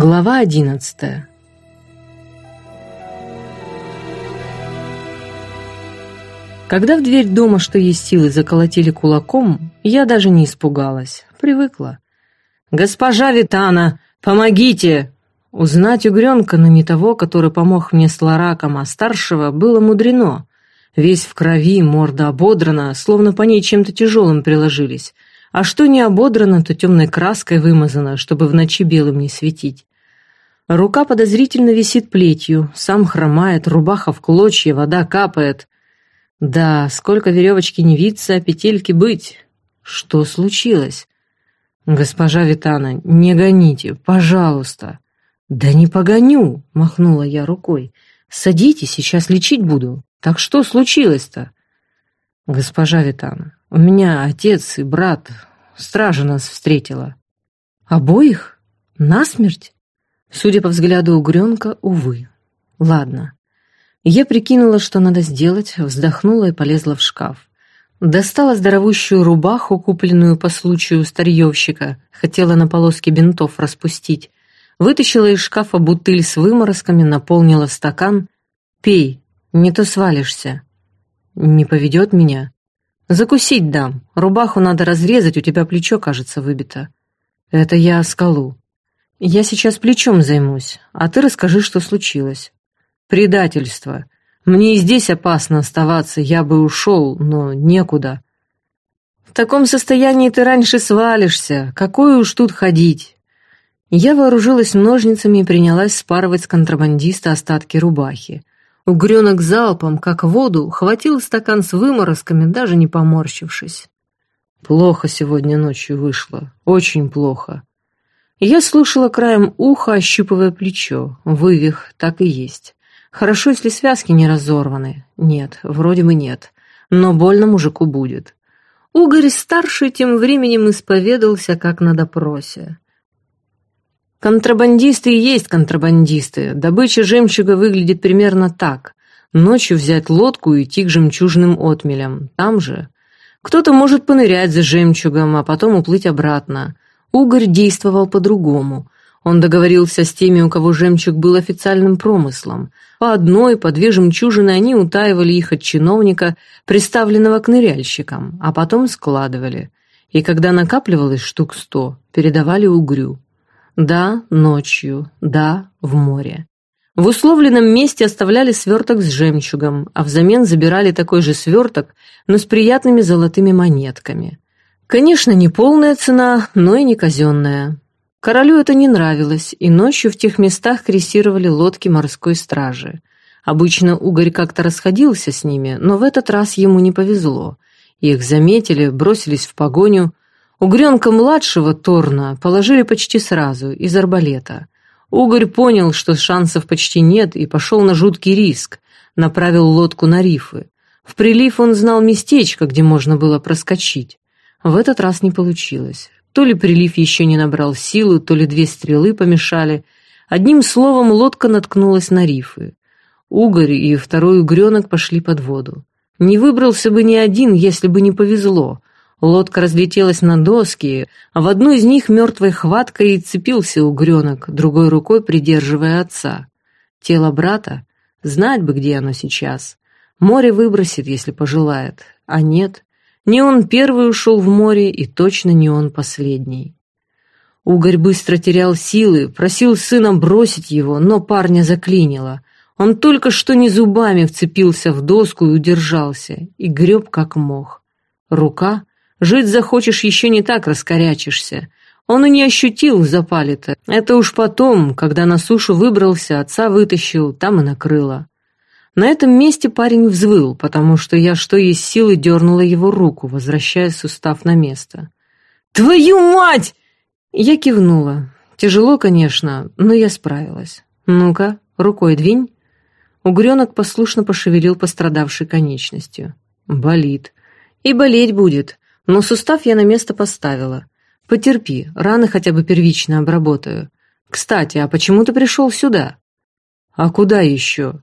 Глава одиннадцатая Когда в дверь дома, что есть силы, заколотили кулаком, я даже не испугалась, привыкла. «Госпожа Витана, помогите!» Узнать угренка, но не того, который помог мне с лараком, а старшего, было мудрено. Весь в крови, морда ободрана, словно по ней чем-то тяжелым приложились. А что не ободрано, то темной краской вымазано, чтобы в ночи белым не светить. Рука подозрительно висит плетью, сам хромает, рубаха в клочья, вода капает. Да, сколько веревочки не виться, а петельки быть. Что случилось? Госпожа Витана, не гоните, пожалуйста. Да не погоню, махнула я рукой. Садитесь, сейчас лечить буду. Так что случилось-то? Госпожа Витана, у меня отец и брат, стража нас встретила. Обоих? Насмерть? Судя по взгляду угренка, увы. Ладно. Я прикинула, что надо сделать, вздохнула и полезла в шкаф. Достала здоровущую рубаху, купленную по случаю старьевщика, хотела на полоски бинтов распустить. Вытащила из шкафа бутыль с выморозками, наполнила стакан. «Пей, не то свалишься». «Не поведет меня?» «Закусить дам. Рубаху надо разрезать, у тебя плечо, кажется, выбито». «Это я скалу». «Я сейчас плечом займусь, а ты расскажи, что случилось». Предательство. Мне и здесь опасно оставаться, я бы ушел, но некуда. В таком состоянии ты раньше свалишься, какое уж тут ходить. Я вооружилась ножницами и принялась спарывать с контрабандиста остатки рубахи. Угренок залпом, как воду, хватил стакан с выморозками, даже не поморщившись. Плохо сегодня ночью вышло, очень плохо. Я слушала краем уха, ощупывая плечо. Вывих так и есть. Хорошо, если связки не разорваны. Нет, вроде бы нет. Но больно мужику будет. Угорь-старший тем временем исповедался, как на допросе. Контрабандисты и есть контрабандисты. Добыча жемчуга выглядит примерно так. Ночью взять лодку и идти к жемчужным отмелям. Там же. Кто-то может понырять за жемчугом, а потом уплыть обратно. Угорь действовал по-другому. Он договорился с теми, у кого жемчуг был официальным промыслом. По одной, по две жемчужины они утаивали их от чиновника, приставленного к ныряльщикам, а потом складывали. И когда накапливалось штук сто, передавали угрю. Да, ночью, да, в море. В условленном месте оставляли сверток с жемчугом, а взамен забирали такой же сверток, но с приятными золотыми монетками. Конечно, не полная цена, но и не казенная. Королю это не нравилось, и ночью в тех местах крейсировали лодки морской стражи. Обычно Угорь как-то расходился с ними, но в этот раз ему не повезло. Их заметили, бросились в погоню. Угренка-младшего Торна положили почти сразу, из арбалета. Угорь понял, что шансов почти нет, и пошел на жуткий риск, направил лодку на рифы. В прилив он знал местечко, где можно было проскочить. В этот раз не получилось. То ли прилив еще не набрал силы, то ли две стрелы помешали. Одним словом, лодка наткнулась на рифы. Угорь и второй угренок пошли под воду. Не выбрался бы ни один, если бы не повезло. Лодка разлетелась на доски, а в одну из них мертвой хваткой и цепился угренок, другой рукой придерживая отца. Тело брата? Знать бы, где оно сейчас. Море выбросит, если пожелает, а нет. Не он первый ушел в море, и точно не он последний. Угорь быстро терял силы, просил сына бросить его, но парня заклинило. Он только что не зубами вцепился в доску и удержался, и греб как мог. Рука? Жить захочешь, еще не так раскорячишься. Он и не ощутил запали-то. Это уж потом, когда на сушу выбрался, отца вытащил, там и накрыло. На этом месте парень взвыл, потому что я что есть силы дернула его руку, возвращая сустав на место. «Твою мать!» Я кивнула. Тяжело, конечно, но я справилась. «Ну-ка, рукой двинь». Угренок послушно пошевелил пострадавшей конечностью. «Болит. И болеть будет, но сустав я на место поставила. Потерпи, раны хотя бы первично обработаю. Кстати, а почему ты пришел сюда?» «А куда еще?»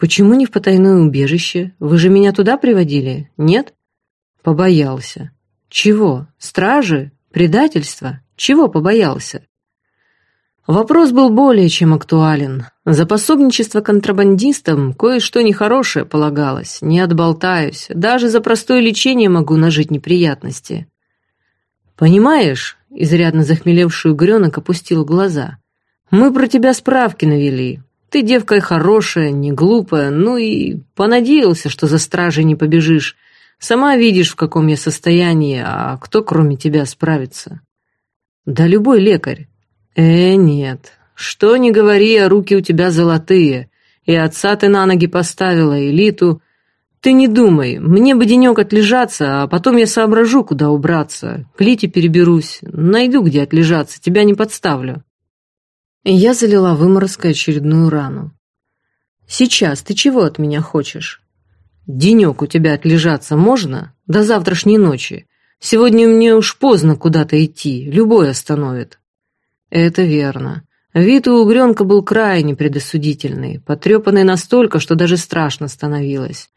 «Почему не в потайное убежище? Вы же меня туда приводили, нет?» «Побоялся». «Чего? Стражи? Предательства? Чего побоялся?» Вопрос был более чем актуален. За пособничество контрабандистам кое-что нехорошее полагалось, не отболтаюсь, даже за простое лечение могу нажить неприятности. «Понимаешь?» — изрядно захмелевший угренок опустил глаза. «Мы про тебя справки навели. Ты девка хорошая, не глупая, ну и понадеялся, что за стражей не побежишь. Сама видишь, в каком я состоянии, а кто кроме тебя справится?» «Да любой лекарь. «Э, нет. Что ни говори, а руки у тебя золотые. И отца ты на ноги поставила, и Литу. Ты не думай, мне бы денек отлежаться, а потом я соображу, куда убраться. К Лите переберусь, найду, где отлежаться, тебя не подставлю». Я залила выморозкой очередную рану. «Сейчас ты чего от меня хочешь?» «Денек у тебя отлежаться можно? До завтрашней ночи. Сегодня мне уж поздно куда-то идти, любой остановит». Это верно. Вид у угренка был крайне предосудительный, потрепанный настолько, что даже страшно становилось.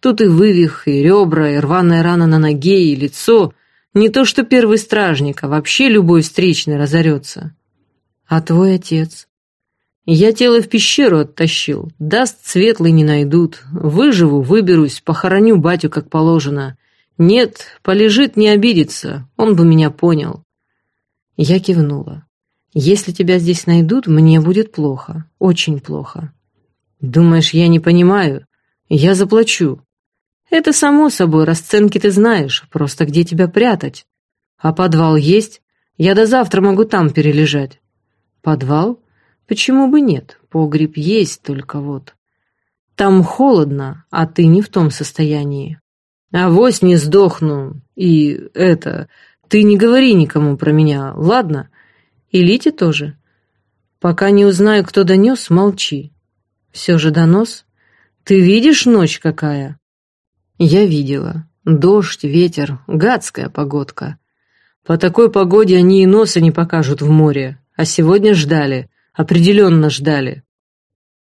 Тут и вывих, и ребра, и рваная рана на ноге, и лицо. Не то что первый стражник, а вообще любой встречный разорется. А твой отец? Я тело в пещеру оттащил. Даст светлый не найдут. Выживу, выберусь, похороню батю как положено. Нет, полежит, не обидится. Он бы меня понял. Я кивнула. Если тебя здесь найдут, мне будет плохо, очень плохо. Думаешь, я не понимаю? Я заплачу. Это само собой, расценки ты знаешь, просто где тебя прятать? А подвал есть? Я до завтра могу там перележать. Подвал? Почему бы нет? Погреб есть, только вот. Там холодно, а ты не в том состоянии. Авось не сдохну. И это... Ты не говори никому про меня, ладно? И Лите тоже. Пока не узнаю, кто донес, молчи. Все же донос. Ты видишь ночь какая? Я видела. Дождь, ветер, гадская погодка. По такой погоде они и носа не покажут в море. А сегодня ждали. Определенно ждали.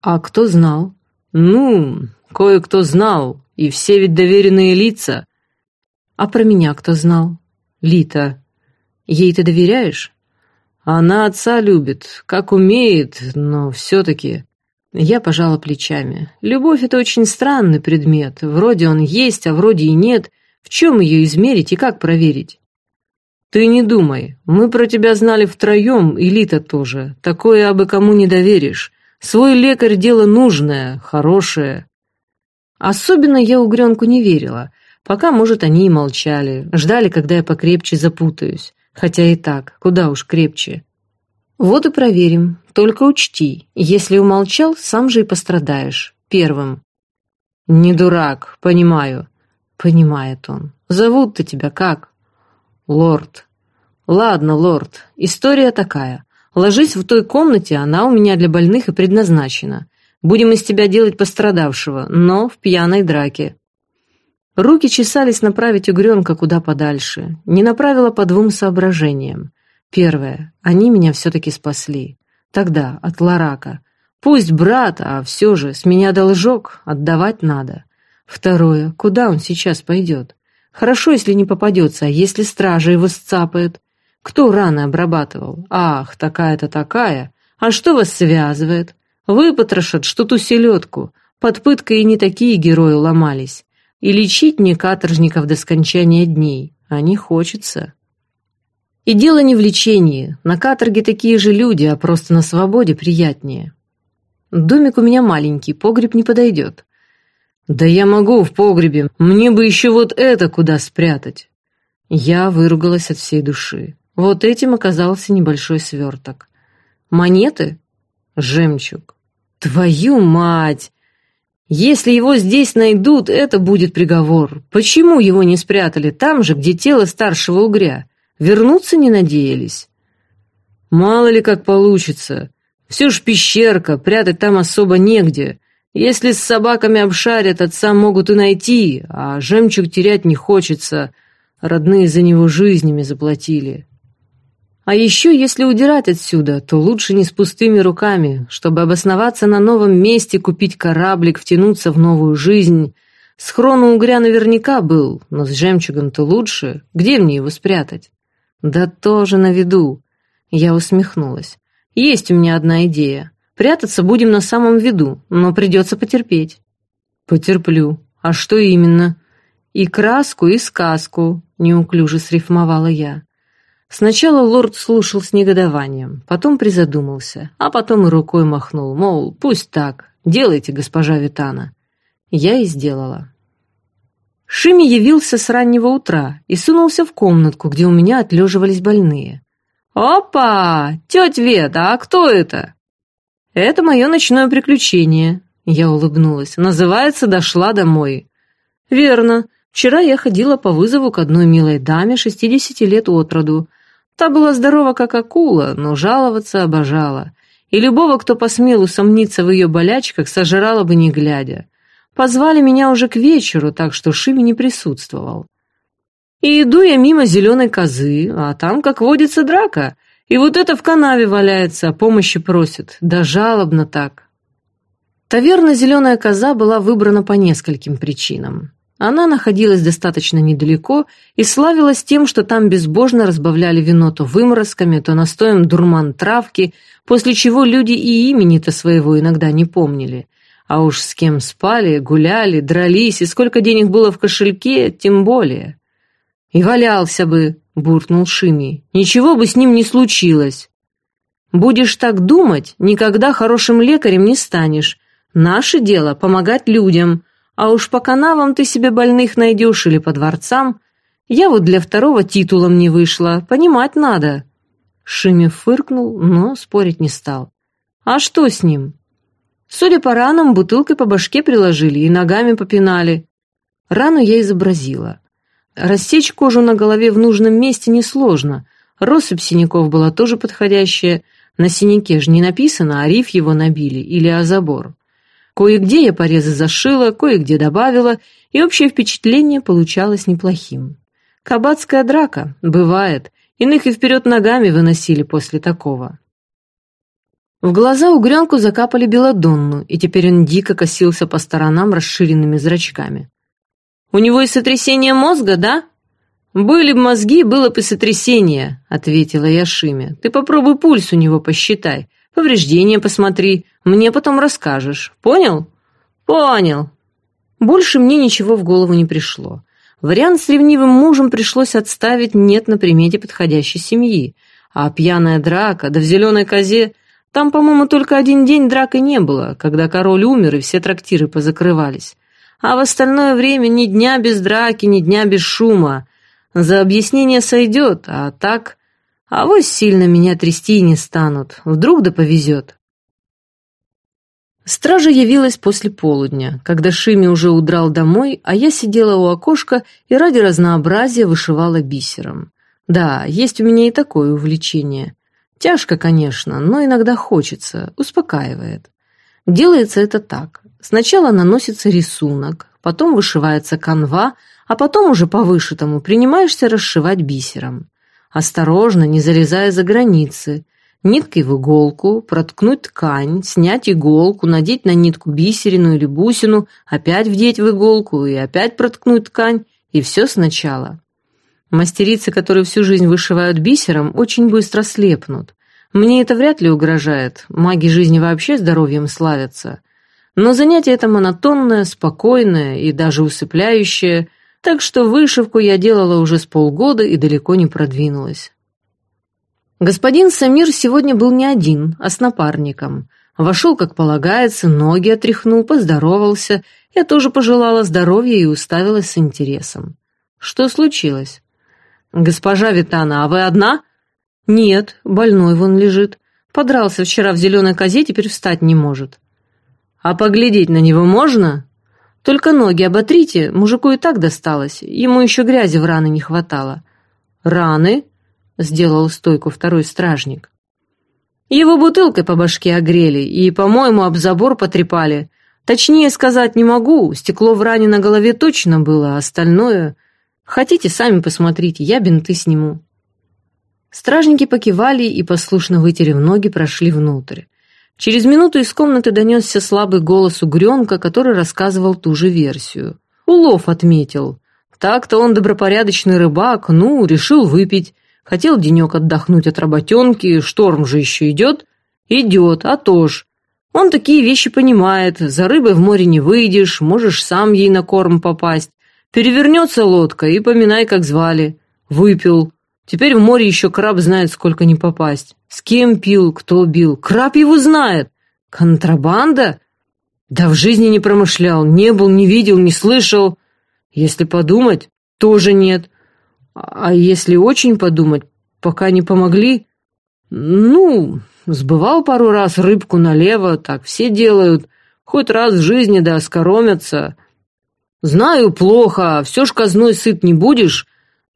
А кто знал? Ну, кое-кто знал. И все ведь доверенные лица. А про меня кто знал? Лита. Ей ты доверяешь? Она отца любит, как умеет, но все-таки... Я пожала плечами. Любовь — это очень странный предмет. Вроде он есть, а вроде и нет. В чем ее измерить и как проверить? Ты не думай. Мы про тебя знали втроем, и тоже. Такое абы кому не доверишь. Свой лекарь — дело нужное, хорошее. Особенно я угренку не верила. Пока, может, они и молчали. Ждали, когда я покрепче запутаюсь. Хотя и так, куда уж крепче. Вот и проверим. Только учти, если умолчал, сам же и пострадаешь. Первым. Не дурак, понимаю. Понимает он. Зовут-то тебя как? Лорд. Ладно, лорд, история такая. Ложись в той комнате, она у меня для больных и предназначена. Будем из тебя делать пострадавшего, но в пьяной драке. Руки чесались направить угренка куда подальше. Не направила по двум соображениям. Первое. Они меня все-таки спасли. Тогда, от Ларака. Пусть брат, а все же, с меня должок, отдавать надо. Второе. Куда он сейчас пойдет? Хорошо, если не попадется, а если стража его сцапает? Кто раны обрабатывал? Ах, такая-то такая. А что вас связывает? Выпотрошат, что ту селедку. Под пыткой и не такие герои ломались. И лечить мне каторжников до скончания дней, а не хочется. И дело не в лечении, на каторге такие же люди, а просто на свободе приятнее. Домик у меня маленький, погреб не подойдет. Да я могу в погребе, мне бы еще вот это куда спрятать. Я выругалась от всей души. Вот этим оказался небольшой сверток. Монеты? Жемчуг. Твою мать! Если его здесь найдут, это будет приговор. Почему его не спрятали там же, где тело старшего угря? Вернуться не надеялись? Мало ли как получится. Все ж пещерка, прятать там особо негде. Если с собаками обшарят, отца могут и найти, а жемчуг терять не хочется. Родные за него жизнями заплатили. А еще, если удирать отсюда, то лучше не с пустыми руками, чтобы обосноваться на новом месте, купить кораблик, втянуться в новую жизнь. Схрон у угря наверняка был, но с жемчугом-то лучше. Где мне его спрятать? Да тоже на виду. Я усмехнулась. Есть у меня одна идея. Прятаться будем на самом виду, но придется потерпеть». «Потерплю. А что именно?» «И краску, и сказку», — неуклюже срифмовала я. Сначала лорд слушал с негодованием, потом призадумался, а потом и рукой махнул, мол, пусть так, делайте, госпожа Витана. Я и сделала. Шими явился с раннего утра и сунулся в комнатку, где у меня отлеживались больные. «Опа! Тетя Вета, а кто это?» «Это мое ночное приключение», — я улыбнулась. «Называется «Дошла домой». «Верно. Вчера я ходила по вызову к одной милой даме 60 лет от роду. Та была здорова, как акула, но жаловаться обожала. И любого, кто посмел усомниться в ее болячках, сожрала бы не глядя. Позвали меня уже к вечеру, так что Шими не присутствовал. И иду я мимо зеленой козы, а там, как водится, драка. И вот это в канаве валяется, помощи просит. Да жалобно так. Таверна «Зеленая коза» была выбрана по нескольким причинам. Она находилась достаточно недалеко и славилась тем, что там безбожно разбавляли вино то выморозками, то настоем дурман травки, после чего люди и имени-то своего иногда не помнили. А уж с кем спали, гуляли, дрались, и сколько денег было в кошельке, тем более. «И валялся бы», — буркнул Шими, — «ничего бы с ним не случилось». «Будешь так думать, никогда хорошим лекарем не станешь. Наше дело — помогать людям, а уж по канавам ты себе больных найдешь или по дворцам. Я вот для второго титулом не вышла, понимать надо». Шими фыркнул, но спорить не стал. «А что с ним?» Судя по ранам, бутылкой по башке приложили и ногами попинали. Рану я изобразила. Рассечь кожу на голове в нужном месте несложно. Россыпь синяков была тоже подходящая. На синяке же не написано, а риф его набили или о забор. Кое-где я порезы зашила, кое-где добавила, и общее впечатление получалось неплохим. Кабацкая драка, бывает, иных и вперед ногами выносили после такого. В глаза угренку закапали белодонну, и теперь он дико косился по сторонам расширенными зрачками. «У него и сотрясение мозга, да?» «Были бы мозги, было бы сотрясение», — ответила я Шиме. «Ты попробуй пульс у него посчитай. Повреждения посмотри, мне потом расскажешь. Понял? Понял. Больше мне ничего в голову не пришло. Вариант с ревнивым мужем пришлось отставить нет на примете подходящей семьи. А пьяная драка, да в зеленой козе... Там, по-моему, только один день драки не было, когда король умер и все трактиры позакрывались. А в остальное время ни дня без драки, ни дня без шума. За объяснение сойдет, а так... А вот сильно меня трясти не станут. Вдруг да повезет. Стража явилась после полудня, когда Шими уже удрал домой, а я сидела у окошка и ради разнообразия вышивала бисером. Да, есть у меня и такое увлечение. Тяжко, конечно, но иногда хочется, успокаивает. Делается это так. Сначала наносится рисунок, потом вышивается канва, а потом уже по вышитому принимаешься расшивать бисером осторожно, не залезая за границы, ниткой в иголку, проткнуть ткань, снять иголку, надеть на нитку бисерину или бусину, опять вдеть в иголку и опять проткнуть ткань, и все сначала. Мастерицы, которые всю жизнь вышивают бисером, очень быстро слепнут. Мне это вряд ли угрожает, маги жизни вообще здоровьем славятся. Но занятие это монотонное, спокойное и даже усыпляющее – так что вышивку я делала уже с полгода и далеко не продвинулась. Господин Самир сегодня был не один, а с напарником. Вошел, как полагается, ноги отряхнул, поздоровался. Я тоже пожелала здоровья и уставилась с интересом. Что случилось? «Госпожа Витана, а вы одна?» «Нет, больной вон лежит. Подрался вчера в зеленой козе, теперь встать не может». «А поглядеть на него можно?» Только ноги оботрите, мужику и так досталось, ему еще грязи в раны не хватало». «Раны?» — сделал стойку второй стражник. «Его бутылкой по башке огрели и, по-моему, об забор потрепали. Точнее сказать не могу, стекло в ране на голове точно было, а остальное... Хотите, сами посмотрите, я бинты сниму». Стражники покивали и, послушно вытерев ноги, прошли внутрь. Через минуту из комнаты донесся слабый голос угренка, который рассказывал ту же версию. Улов отметил. Так-то он добропорядочный рыбак, ну, решил выпить. Хотел денек отдохнуть от работенки, шторм же еще идет. Идет, а то ж. Он такие вещи понимает. За рыбой в море не выйдешь, можешь сам ей на корм попасть. Перевернется лодка, и поминай, как звали. Выпил. Теперь в море еще краб знает, сколько не попасть. С кем пил, кто бил. Краб его знает. Контрабанда? Да в жизни не промышлял, не был, не видел, не слышал. Если подумать, тоже нет. А если очень подумать, пока не помогли, ну, сбывал пару раз рыбку налево, так все делают. Хоть раз в жизни да оскоромятся. Знаю, плохо, все ж казной сыт не будешь.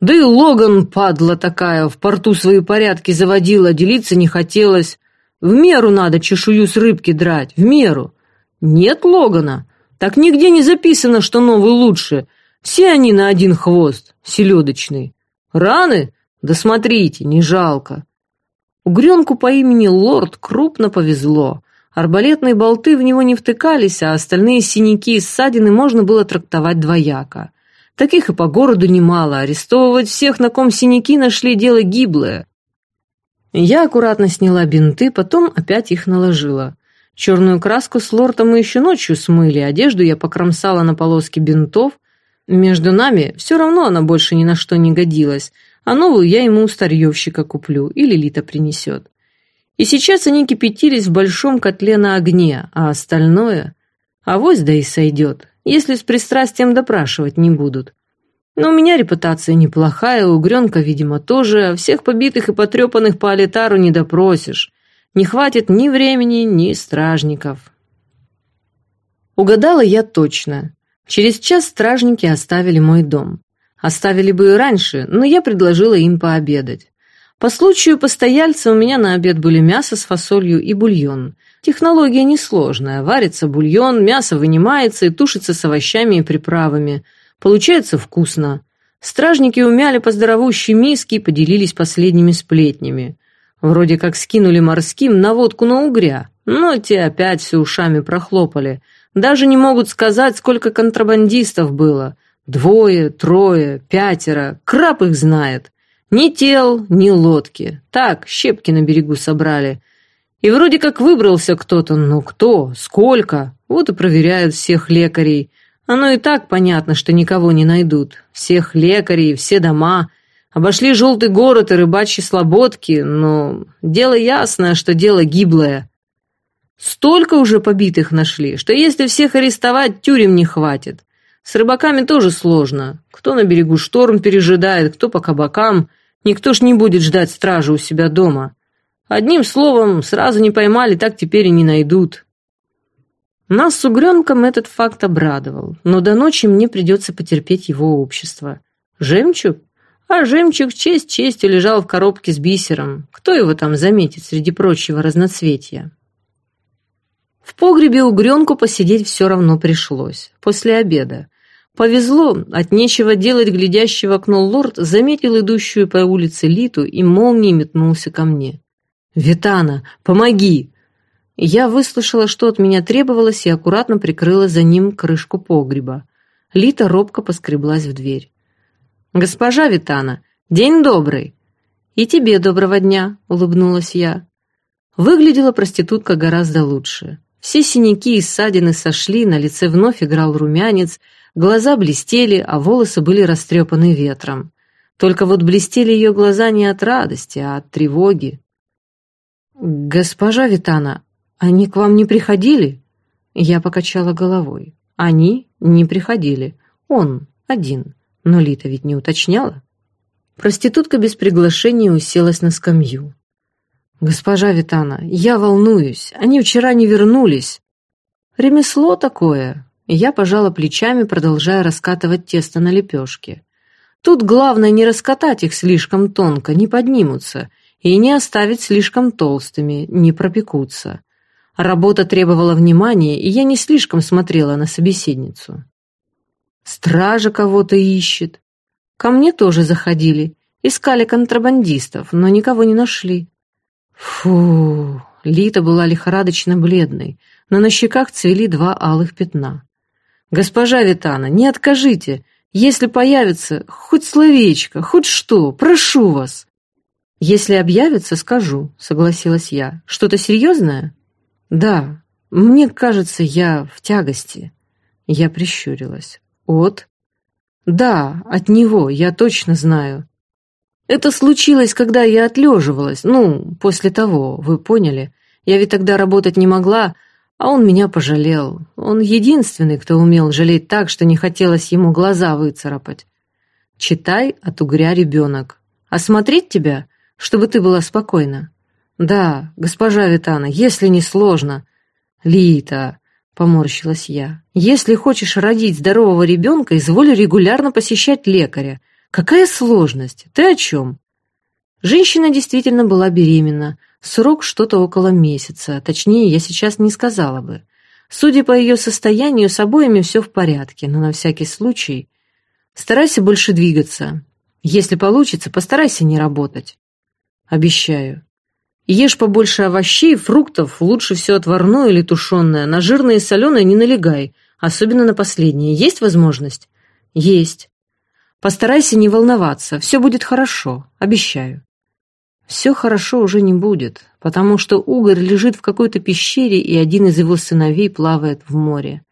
Да и Логан, падла такая, в порту свои порядки заводила, делиться не хотелось. В меру надо чешую с рыбки драть, в меру. Нет Логана. Так нигде не записано, что новый лучше. Все они на один хвост, селедочный. Раны? Да смотрите, не жалко. Угренку по имени Лорд крупно повезло. Арбалетные болты в него не втыкались, а остальные синяки и ссадины можно было трактовать двояко. Таких и по городу немало, арестовывать всех, на ком синяки нашли, дело гиблое. Я аккуратно сняла бинты, потом опять их наложила. Черную краску с лортом мы еще ночью смыли, одежду я покромсала на полоски бинтов. Между нами все равно она больше ни на что не годилась, а новую я ему у старьевщика куплю или Лита принесет. И сейчас они кипятились в большом котле на огне, а остальное... Авось да и сойдет, если с пристрастием допрашивать не будут. Но у меня репутация неплохая, у Угренка, видимо, тоже, всех побитых и потрепанных по алитару не допросишь. Не хватит ни времени, ни стражников. Угадала я точно. Через час стражники оставили мой дом. Оставили бы и раньше, но я предложила им пообедать. По случаю постояльца у меня на обед были мясо с фасолью и бульон. Технология несложная. Варится бульон, мясо вынимается и тушится с овощами и приправами. Получается вкусно. Стражники умяли по здоровущей миске и поделились последними сплетнями. Вроде как скинули морским наводку на угря, но те опять все ушами прохлопали. Даже не могут сказать, сколько контрабандистов было. Двое, трое, пятеро, краб их знает. Ни тел, ни лодки. Так, щепки на берегу собрали. И вроде как выбрался кто-то, но кто, сколько? Вот и проверяют всех лекарей. Оно и так понятно, что никого не найдут. Всех лекарей, все дома. Обошли желтый город и рыбачьи слободки, но дело ясное, что дело гиблое. Столько уже побитых нашли, что если всех арестовать, тюрем не хватит. С рыбаками тоже сложно. Кто на берегу шторм пережидает, кто по кабакам. Никто ж не будет ждать стражи у себя дома. Одним словом, сразу не поймали, так теперь и не найдут. Нас с угренком этот факт обрадовал, но до ночи мне придется потерпеть его общество. Жемчуг? А жемчуг честь честью лежал в коробке с бисером. Кто его там заметит среди прочего разноцветия? В погребе угренку посидеть все равно пришлось. После обеда. Повезло, от нечего делать глядящий в окно лорд заметил идущую по улице Литу и молнией метнулся ко мне. «Витана, помоги!» Я выслушала, что от меня требовалось, и аккуратно прикрыла за ним крышку погреба. Лита робко поскреблась в дверь. «Госпожа Витана, день добрый!» «И тебе доброго дня!» — улыбнулась я. Выглядела проститутка гораздо лучше. Все синяки и ссадины сошли, на лице вновь играл румянец — Глаза блестели, а волосы были растрепаны ветром. Только вот блестели ее глаза не от радости, а от тревоги. «Госпожа Витана, они к вам не приходили?» Я покачала головой. «Они не приходили. Он один. Но Лита ведь не уточняла». Проститутка без приглашения уселась на скамью. «Госпожа Витана, я волнуюсь. Они вчера не вернулись. Ремесло такое. Я пожала плечами, продолжая раскатывать тесто на лепешке. Тут главное не раскатать их слишком тонко, не поднимутся, и не оставить слишком толстыми, не пропекутся. Работа требовала внимания, и я не слишком смотрела на собеседницу. Стража кого-то ищет. Ко мне тоже заходили, искали контрабандистов, но никого не нашли. Фу, Лита была лихорадочно бледной, но на щеках цвели два алых пятна. «Госпожа Витана, не откажите. Если появится хоть словечко, хоть что, прошу вас». Если объявится, скажу, согласилась я. Что-то серьезное? Да, мне кажется, я в тягости. Я прищурилась. От? Да, от него, я точно знаю. Это случилось, когда я отлеживалась, ну, после того, вы поняли. Я ведь тогда работать не могла, а он меня пожалел. Он единственный, кто умел жалеть так, что не хотелось ему глаза выцарапать. Читай от угря ребенок. Осмотреть тебя, чтобы ты была спокойна. Да, госпожа Витана, если не сложно. Лита, поморщилась я, если хочешь родить здорового ребенка, изволь регулярно посещать лекаря. Какая сложность? Ты о чем? Женщина действительно была беременна, Срок что-то около месяца, точнее, я сейчас не сказала бы. Судя по ее состоянию, с обоими все в порядке, но на всякий случай старайся больше двигаться. Если получится, постарайся не работать. Обещаю. Ешь побольше овощей, фруктов, лучше все отварное или тушеное. На жирное и соленое не налегай, особенно на последнее. Есть возможность? Есть. Постарайся не волноваться, все будет хорошо, обещаю. Все хорошо уже не будет, потому что Угорь лежит в какой-то пещере, и один из его сыновей плавает в море.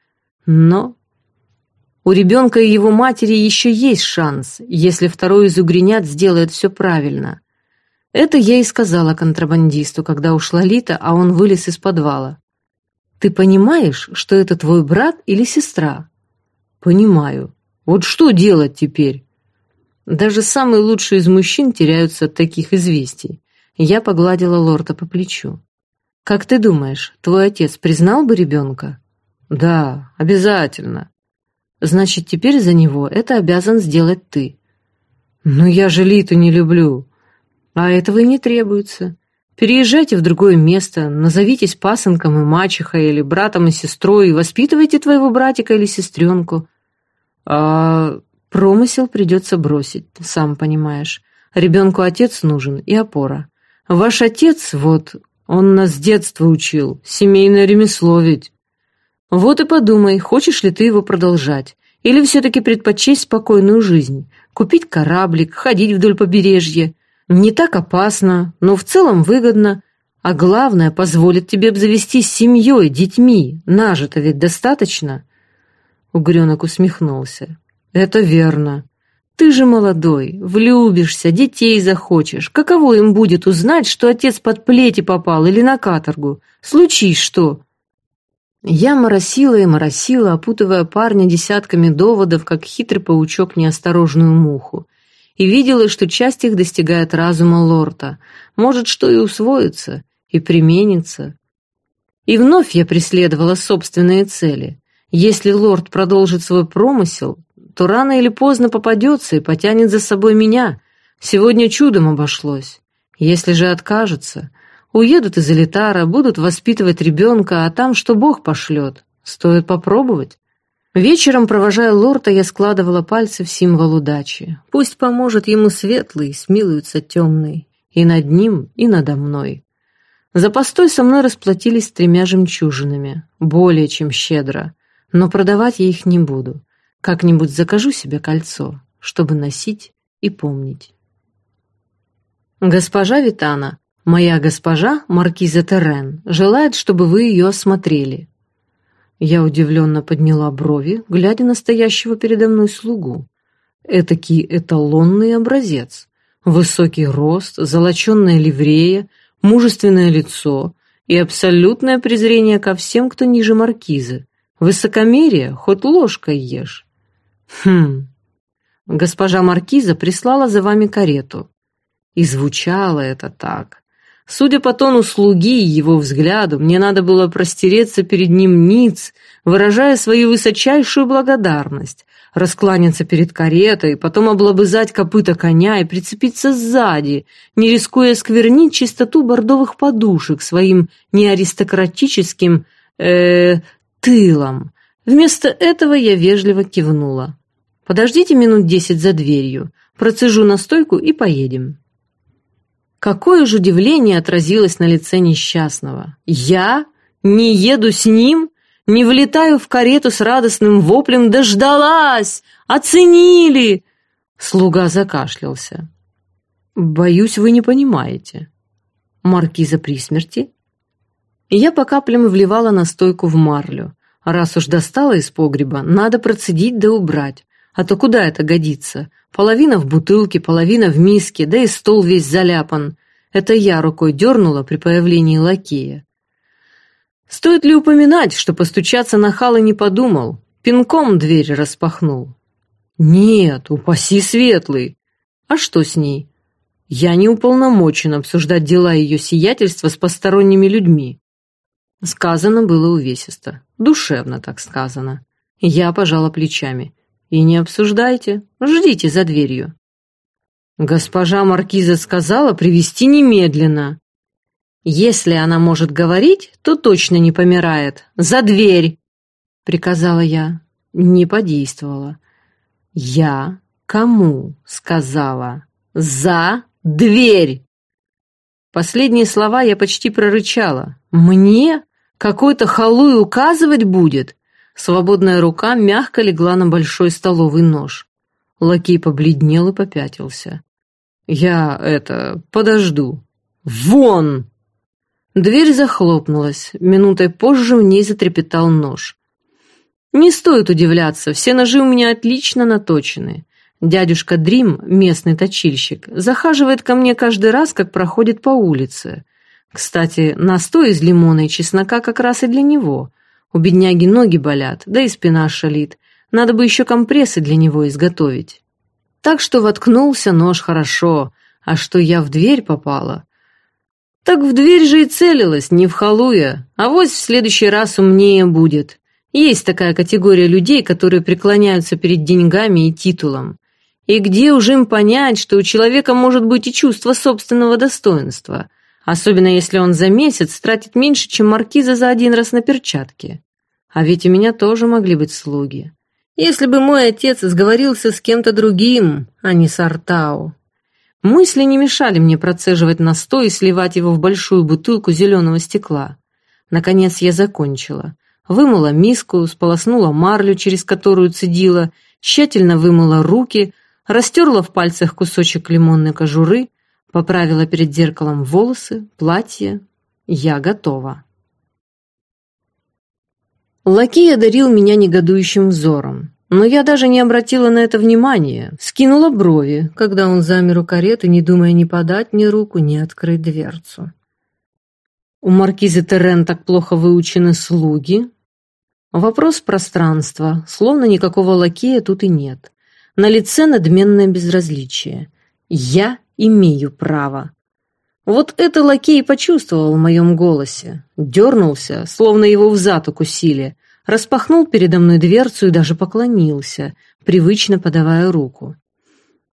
Но у ребенка и его матери еще есть шанс, если второй из угренят сделает все правильно. Это я и сказала контрабандисту, когда ушла Лита, а он вылез из подвала. «Ты понимаешь, что это твой брат или сестра?» «Понимаю. Вот что делать теперь?» Даже самые лучшие из мужчин теряются от таких известий. Я погладила лорда по плечу. «Как ты думаешь, твой отец признал бы ребенка?» «Да, обязательно». «Значит, теперь за него это обязан сделать ты». «Но я же Литу не люблю». «А этого и не требуется. Переезжайте в другое место, назовитесь пасынком и мачехой или братом и сестрой и воспитывайте твоего братика или сестренку». «А Промысел придется бросить, сам понимаешь. Ребенку отец нужен и опора. Ваш отец, вот, он нас с детства учил, семейное ремесло ведь. Вот и подумай, хочешь ли ты его продолжать, или все-таки предпочесть спокойную жизнь, купить кораблик, ходить вдоль побережья. Не так опасно, но в целом выгодно, а главное, позволит тебе обзавестись семьей, детьми, нажито ведь достаточно. Угренок усмехнулся. «Это верно. Ты же молодой, влюбишься, детей захочешь. Каково им будет узнать, что отец под плети попал или на каторгу? Случись что?» Я моросила и моросила, опутывая парня десятками доводов, как хитрый паучок неосторожную муху, и видела, что часть их достигает разума лорта, может, что и усвоится, и применится. И вновь я преследовала собственные цели. Если лорд продолжит свой промысел, то рано или поздно попадется и потянет за собой меня. Сегодня чудом обошлось. Если же откажется, уедут из Элитара, будут воспитывать ребенка, а там что Бог пошлет. Стоит попробовать. Вечером, провожая лорда, я складывала пальцы в символ удачи. Пусть поможет ему светлый, смилуется темный. И над ним, и надо мной. За постой со мной расплатились тремя жемчужинами. Более чем щедро. Но продавать я их не буду. Как-нибудь закажу себе кольцо, чтобы носить и помнить. Госпожа Витана, моя госпожа, маркиза Террен, желает, чтобы вы ее осмотрели. Я удивленно подняла брови, глядя на стоящего передо мной слугу. Этакий эталонный образец. Высокий рост, золоченная ливрея, мужественное лицо и абсолютное презрение ко всем, кто ниже маркизы. Высокомерие, хоть ложкой ешь. «Хм, госпожа Маркиза прислала за вами карету». И звучало это так. Судя по тону слуги и его взгляду, мне надо было простереться перед ним ниц, выражая свою высочайшую благодарность, раскланяться перед каретой, потом облобызать копыта коня и прицепиться сзади, не рискуя сквернить чистоту бордовых подушек своим неаристократическим э, тылом. Вместо этого я вежливо кивнула. Подождите минут десять за дверью, процежу настойку и поедем». Какое же удивление отразилось на лице несчастного. «Я? Не еду с ним? Не влетаю в карету с радостным воплем «Дождалась! Оценили!» Слуга закашлялся. Боюсь, вы не понимаете. Маркиза при смерти? Я по каплям вливала настойку в марлю. Раз уж достала из погреба, надо процедить да убрать. А то куда это годится? Половина в бутылке, половина в миске, да и стол весь заляпан. Это я рукой дернула при появлении лакея. Стоит ли упоминать, что постучаться на халы не подумал, пинком дверь распахнул? Нет, упаси светлый. А что с ней? Я не уполномочен обсуждать дела ее сиятельства с посторонними людьми. Сказано было увесисто, душевно так сказано. Я пожала плечами. И не обсуждайте, ждите за дверью. Госпожа Маркиза сказала привести немедленно. Если она может говорить, то точно не помирает. За дверь! Приказала я. Не подействовала. Я кому сказала? За дверь! Последние слова я почти прорычала. Мне? Какой-то халуй указывать будет? Свободная рука мягко легла на большой столовый нож. Лакей побледнел и попятился. «Я, это, подожду. Вон!» Дверь захлопнулась. Минутой позже в ней затрепетал нож. Не стоит удивляться, все ножи у меня отлично наточены. Дядюшка Дрим, местный точильщик, захаживает ко мне каждый раз, как проходит по улице. Кстати, настой из лимона и чеснока как раз и для него. У бедняги ноги болят, да и спина шалит. Надо бы еще компрессы для него изготовить. Так что воткнулся нож хорошо, а что я в дверь попала? Так в дверь же и целилась, не в халуя, а вось в следующий раз умнее будет. Есть такая категория людей, которые преклоняются перед деньгами и титулом. И где уже им понять, что у человека может быть и чувство собственного достоинства – Особенно если он за месяц тратит меньше, чем маркиза за один раз на перчатки. А ведь у меня тоже могли быть слуги. Если бы мой отец сговорился с кем-то другим, а не с Артау. Мысли не мешали мне процеживать настой и сливать его в большую бутылку зеленого стекла. Наконец я закончила. Вымыла миску, сполоснула марлю, через которую цедила, тщательно вымыла руки, растерла в пальцах кусочек лимонной кожуры, Поправила перед зеркалом волосы, платье. Я готова. Лакей одарил меня негодующим взором. Но я даже не обратила на это внимания, скинула брови, когда он замер у кареты, не думая ни подать мне руку, ни открыть дверцу. У маркизы Террен так плохо выучены слуги. Вопрос пространства, словно никакого лакея тут и нет. На лице надменное безразличие. Я имею право. Вот это лакей почувствовал в моем голосе, дернулся, словно его взад укусили, распахнул передо мной дверцу и даже поклонился, привычно подавая руку.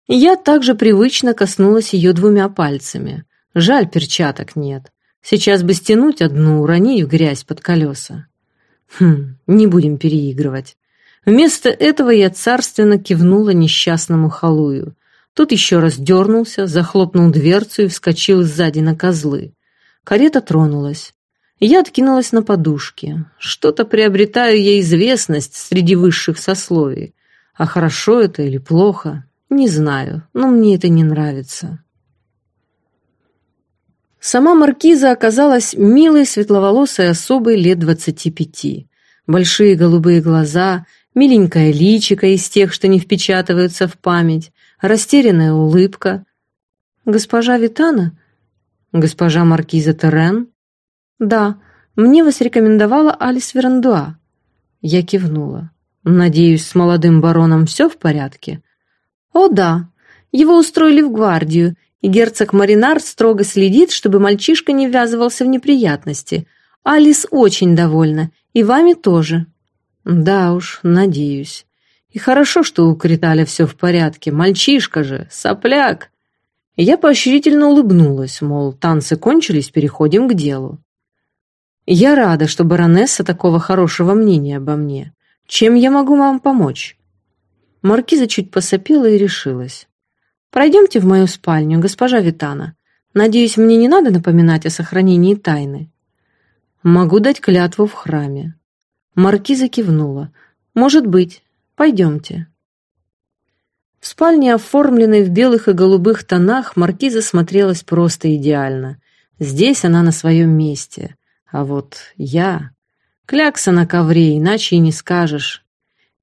Я также привычно коснулась ее двумя пальцами. Жаль, перчаток нет. Сейчас бы стянуть одну, уронить в грязь под колеса. Хм, не будем переигрывать. Вместо этого я царственно кивнула несчастному халую. Тот еще раз дернулся, захлопнул дверцу и вскочил сзади на козлы. Карета тронулась. Я откинулась на подушке. Что-то приобретаю я известность среди высших сословий. А хорошо это или плохо, не знаю, но мне это не нравится. Сама маркиза оказалась милой светловолосой особой лет двадцати пяти. Большие голубые глаза, миленькая личико из тех, что не впечатываются в память, растерянная улыбка. «Госпожа Витана?» «Госпожа Маркиза Терен?» «Да, мне вас рекомендовала Алис Верандуа». Я кивнула. «Надеюсь, с молодым бароном все в порядке?» «О, да. Его устроили в гвардию, и герцог Маринар строго следит, чтобы мальчишка не ввязывался в неприятности. Алис очень довольна, и вами тоже». «Да уж, надеюсь». И хорошо, что у Криталя все в порядке, мальчишка же, сопляк. Я поощрительно улыбнулась, мол, танцы кончились, переходим к делу. Я рада, что баронесса такого хорошего мнения обо мне. Чем я могу вам помочь? Маркиза чуть посопела и решилась. Пройдемте в мою спальню, госпожа Витана. Надеюсь, мне не надо напоминать о сохранении тайны. Могу дать клятву в храме. Маркиза кивнула. Может быть, Пойдемте». В спальне, оформленной в белых и голубых тонах, маркиза смотрелась просто идеально. Здесь она на своем месте. А вот я... Клякса на ковре, иначе и не скажешь.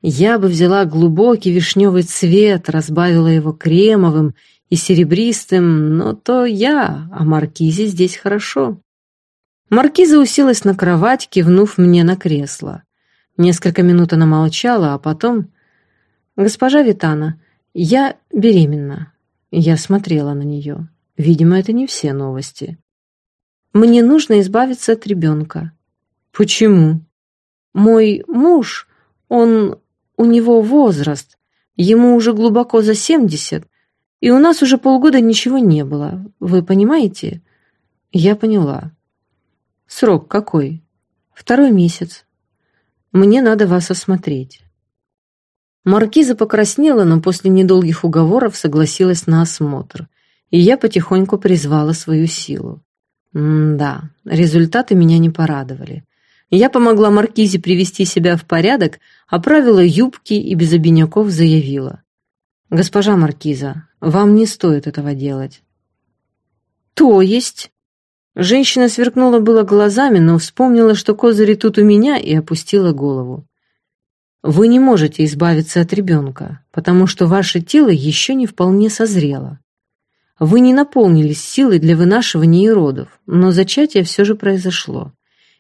Я бы взяла глубокий вишневый цвет, разбавила его кремовым и серебристым, но то я, а маркизе здесь хорошо. Маркиза уселась на кровать, кивнув мне на кресло. Несколько минут она молчала, а потом... «Госпожа Витана, я беременна». Я смотрела на нее. Видимо, это не все новости. «Мне нужно избавиться от ребенка». «Почему?» «Мой муж, он... у него возраст. Ему уже глубоко за семьдесят, и у нас уже полгода ничего не было. Вы понимаете?» «Я поняла». «Срок какой?» «Второй месяц. Мне надо вас осмотреть». Маркиза покраснела, но после недолгих уговоров согласилась на осмотр, и я потихоньку призвала свою силу. М-да, результаты меня не порадовали. Я помогла Маркизе привести себя в порядок, оправила юбки и без обиняков заявила. «Госпожа Маркиза, вам не стоит этого делать». «То есть?» Женщина сверкнула было глазами, но вспомнила, что козыри тут у меня, и опустила голову. Вы не можете избавиться от ребенка, потому что ваше тело еще не вполне созрело. Вы не наполнились силой для вынашивания и родов, но зачатие все же произошло.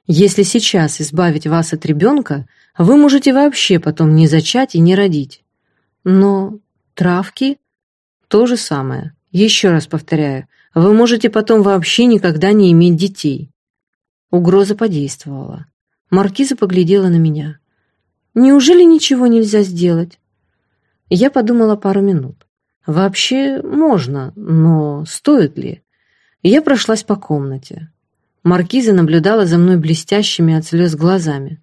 Если сейчас избавить вас от ребенка, вы можете вообще потом не зачать и не родить. Но травки – то же самое. Еще раз повторяю, вы можете потом вообще никогда не иметь детей. Угроза подействовала. Маркиза поглядела на меня. Неужели ничего нельзя сделать? Я подумала пару минут. Вообще можно, но стоит ли? Я прошлась по комнате. Маркиза наблюдала за мной блестящими от слез глазами.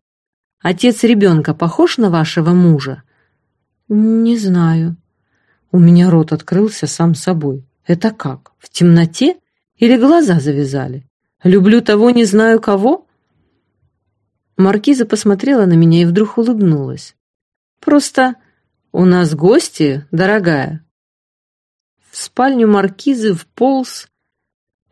«Отец ребенка похож на вашего мужа?» «Не знаю». У меня рот открылся сам собой. «Это как? В темноте? Или глаза завязали? Люблю того, не знаю кого?» Маркиза посмотрела на меня и вдруг улыбнулась. «Просто у нас гости, дорогая». В спальню Маркизы вполз...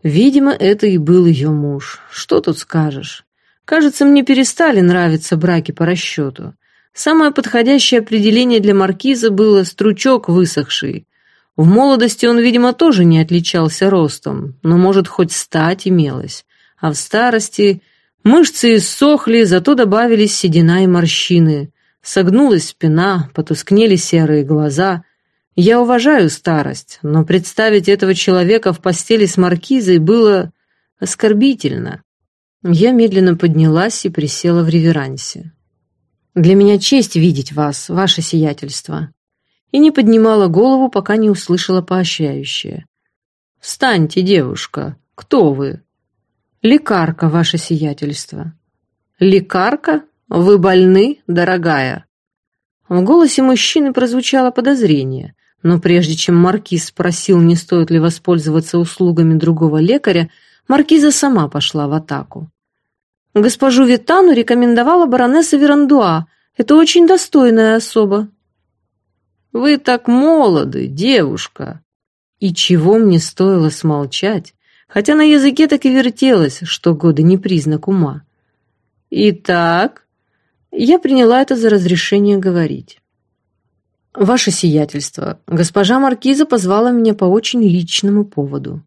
Видимо, это и был ее муж. Что тут скажешь? Кажется, мне перестали нравиться браки по расчету. Самое подходящее определение для Маркиза было «стручок высохший». В молодости он, видимо, тоже не отличался ростом, но, может, хоть стать имелось. А в старости Мышцы иссохли, зато добавились седина и морщины. Согнулась спина, потускнели серые глаза. Я уважаю старость, но представить этого человека в постели с маркизой было оскорбительно. Я медленно поднялась и присела в реверансе. «Для меня честь видеть вас, ваше сиятельство». И не поднимала голову, пока не услышала поощряющее. «Встаньте, девушка. Кто вы?» «Лекарка, ваше сиятельство». «Лекарка? Вы больны, дорогая?» В голосе мужчины прозвучало подозрение, но прежде чем маркиз спросил, не стоит ли воспользоваться услугами другого лекаря, маркиза сама пошла в атаку. «Госпожу Витану рекомендовала баронесса Верандуа. Это очень достойная особа». «Вы так молоды, девушка!» И чего мне стоило смолчать, хотя на языке так и вертелось, что годы не признак ума. Итак, я приняла это за разрешение говорить. «Ваше сиятельство, госпожа Маркиза позвала меня по очень личному поводу».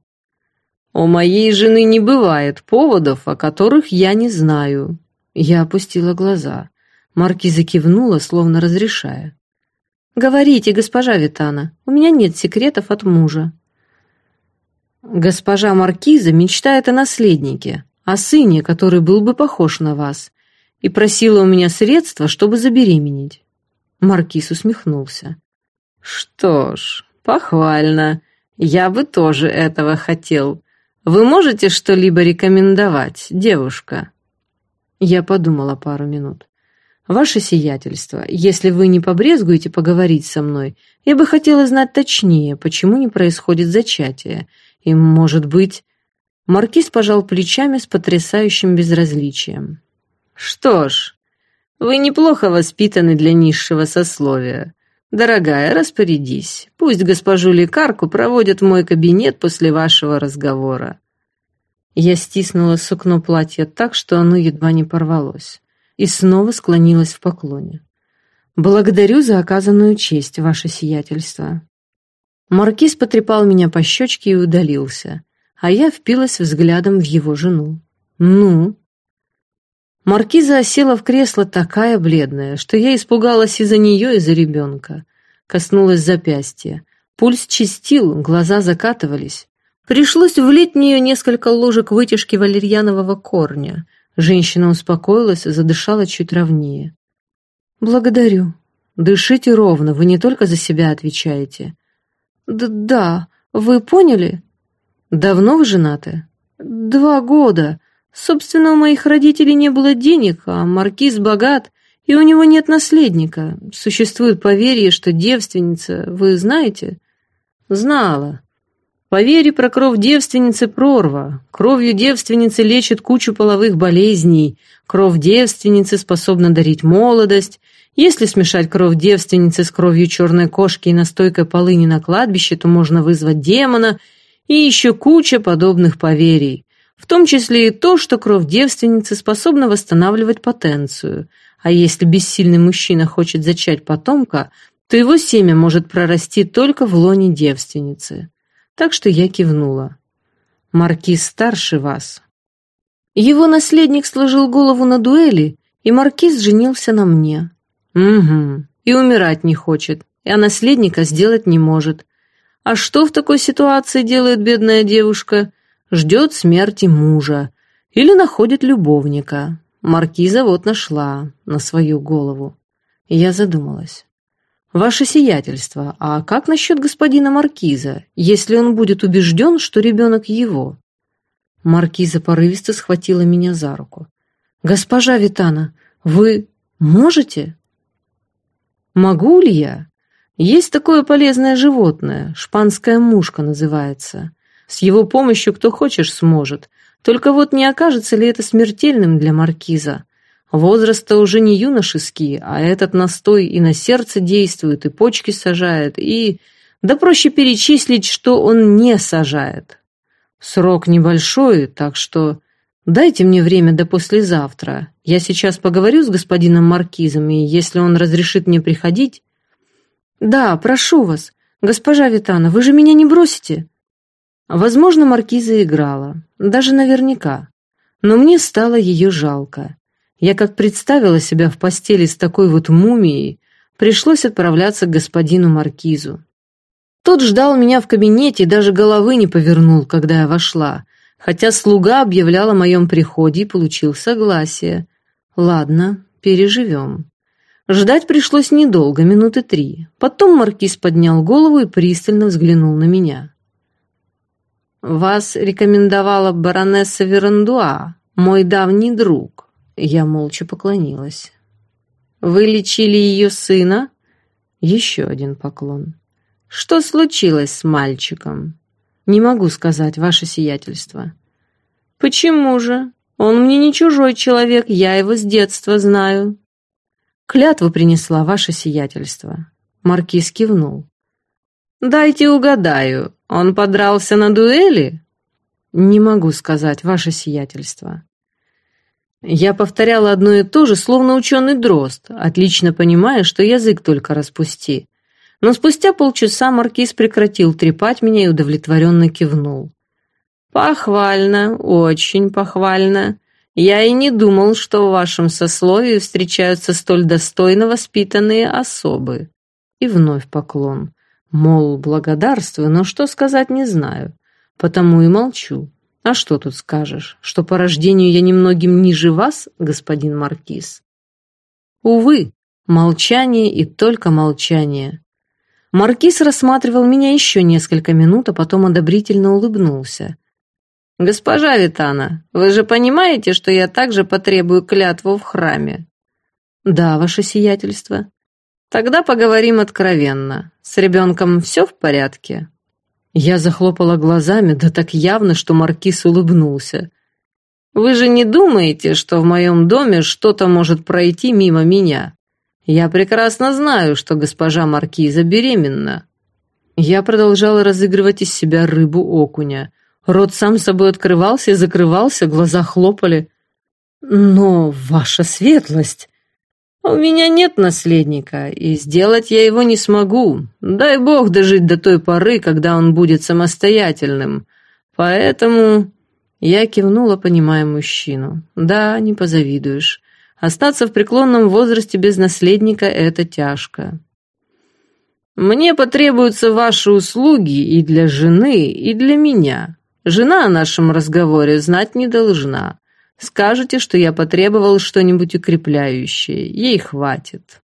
«У моей жены не бывает поводов, о которых я не знаю». Я опустила глаза. Маркиза кивнула, словно разрешая. «Говорите, госпожа Витана, у меня нет секретов от мужа». Госпожа Маркиза мечтает о наследнике, о сыне, который был бы похож на вас, и просила у меня средства, чтобы забеременеть. Маркиз усмехнулся. Что ж, похвально. Я бы тоже этого хотел. Вы можете что-либо рекомендовать, девушка? Я подумала пару минут. Ваше сиятельство, если вы не побрезгуете поговорить со мной, я бы хотела знать точнее, почему не происходит зачатие, и, может быть... Маркиз пожал плечами с потрясающим безразличием. «Что ж, вы неплохо воспитаны для низшего сословия. Дорогая, распорядись. Пусть госпожу лекарку проводят в мой кабинет после вашего разговора. Я стиснула сукно платья так, что оно едва не порвалось, и снова склонилась в поклоне. Благодарю за оказанную честь, ваше сиятельство. Маркиз потрепал меня по щечке и удалился, а я впилась взглядом в его жену. Ну, Маркиза осела в кресло такая бледная, что я испугалась и за нее, и за ребенка. Коснулась запястья. Пульс чистил, глаза закатывались. Пришлось влить в нее несколько ложек вытяжки валерьянового корня. Женщина успокоилась, задышала чуть ровнее. «Благодарю. Дышите ровно, вы не только за себя отвечаете». Д «Да, вы поняли?» «Давно вы женаты?» «Два года. Собственно, у моих родителей не было денег, а маркиз богат, и у него нет наследника. Существует поверье, что девственница, вы знаете? Знала. Поверье про кровь девственницы прорва. Кровью девственницы лечит кучу половых болезней. Кровь девственницы способна дарить молодость. Если смешать кровь девственницы с кровью черной кошки и настойкой полыни на кладбище, то можно вызвать демона и еще куча подобных поверий в том числе и то, что кровь девственницы способна восстанавливать потенцию, а если бессильный мужчина хочет зачать потомка, то его семя может прорасти только в лоне девственницы. Так что я кивнула. Маркиз старше вас. Его наследник сложил голову на дуэли, и маркиз женился на мне. Угу. И умирать не хочет, и а наследника сделать не может. А что в такой ситуации делает бедная девушка? ждет смерти мужа или находит любовника. Маркиза вот нашла на свою голову. Я задумалась. «Ваше сиятельство, а как насчет господина Маркиза, если он будет убежден, что ребенок его?» Маркиза порывисто схватила меня за руку. «Госпожа Витана, вы можете?» «Могу ли я? Есть такое полезное животное, шпанская мушка называется. С его помощью кто хочешь сможет. Только вот не окажется ли это смертельным для маркиза? Возраст-то уже не юношеский, а этот настой и на сердце действует, и почки сажает, и... Да проще перечислить, что он не сажает. Срок небольшой, так что... Дайте мне время до послезавтра. Я сейчас поговорю с господином Маркизом, и если он разрешит мне приходить... Да, прошу вас. Госпожа Витана, вы же меня не бросите? Возможно, маркиза играла, даже наверняка. Но мне стало ее жалко. Я как представила себя в постели с такой вот мумией, пришлось отправляться к господину маркизу. Тот ждал меня в кабинете и даже головы не повернул, когда я вошла, хотя слуга объявлял о моем приходе и получил согласие. Ладно, переживем. Ждать пришлось недолго, минуты три. Потом маркиз поднял голову и пристально взглянул на меня. «Вас рекомендовала баронесса Верандуа, мой давний друг». Я молча поклонилась. «Вы лечили ее сына?» Еще один поклон. «Что случилось с мальчиком?» «Не могу сказать, ваше сиятельство». «Почему же? Он мне не чужой человек, я его с детства знаю». «Клятву принесла ваше сиятельство». Маркиз кивнул. «Дайте угадаю, он подрался на дуэли?» «Не могу сказать, ваше сиятельство». Я повторяла одно и то же, словно ученый дрозд, отлично понимая, что язык только распусти. Но спустя полчаса маркиз прекратил трепать меня и удовлетворенно кивнул. «Похвально, очень похвально. Я и не думал, что в вашем сословии встречаются столь достойно воспитанные особы». И вновь поклон. Мол, благодарствую, но что сказать не знаю, потому и молчу. А что тут скажешь, что по рождению я немногим ниже вас, господин Маркиз? Увы, молчание и только молчание. Маркиз рассматривал меня еще несколько минут, а потом одобрительно улыбнулся. «Госпожа Витана, вы же понимаете, что я также потребую клятву в храме?» «Да, ваше сиятельство». Тогда поговорим откровенно. С ребенком все в порядке?» Я захлопала глазами, да так явно, что Маркиз улыбнулся. «Вы же не думаете, что в моем доме что-то может пройти мимо меня? Я прекрасно знаю, что госпожа Маркиза беременна». Я продолжала разыгрывать из себя рыбу-окуня. Рот сам собой открывался и закрывался, глаза хлопали. «Но ваша светлость...» «У меня нет наследника, и сделать я его не смогу. Дай бог дожить до той поры, когда он будет самостоятельным. Поэтому...» Я кивнула, понимая мужчину. «Да, не позавидуешь. Остаться в преклонном возрасте без наследника — это тяжко. Мне потребуются ваши услуги и для жены, и для меня. Жена о нашем разговоре знать не должна. Скажете, что я потребовал что-нибудь укрепляющее. Ей хватит».